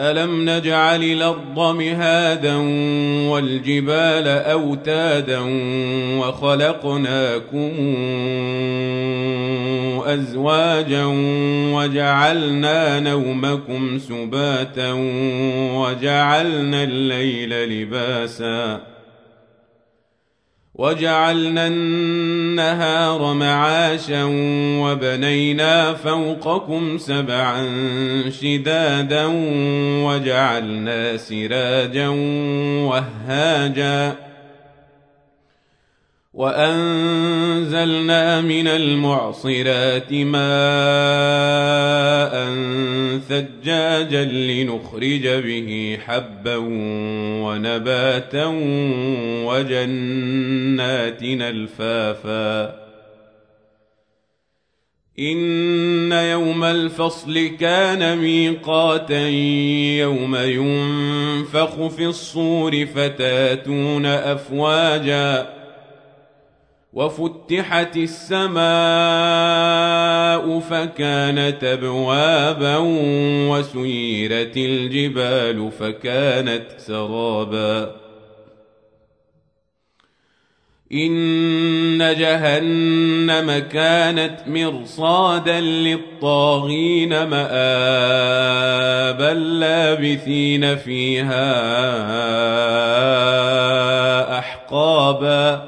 ألم نجعل الأرض مهادا والجبال أوتادا وخلقناكم أزواجا وجعلنا نومكم سباتا وجعلنا الليل لباسا وجعلنا النهار معاشا وبنينا فوقكم سبعا شدادا وجعلنا سراجا وهاجا وأنزلنا من المعصرات ماء ثجاجا لنخرج به حبا ونباتا وجنات الفافا. إن يوم الفصل كان ميقاتا يوم ينفخ في الصور فتاتون أفواجا وفتحت السماء فكانت ابوابا وسيرت الجبال فكانت سرابا. إن جهنم كانت مرصادا للطاغين مآبا لابثين فيها أحقابا.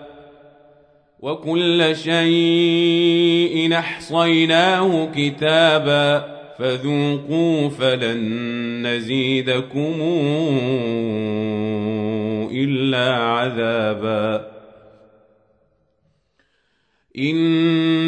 وكل شيء أحصيناه كتابا فذوقوا فلن نزيدكم إلا عذابا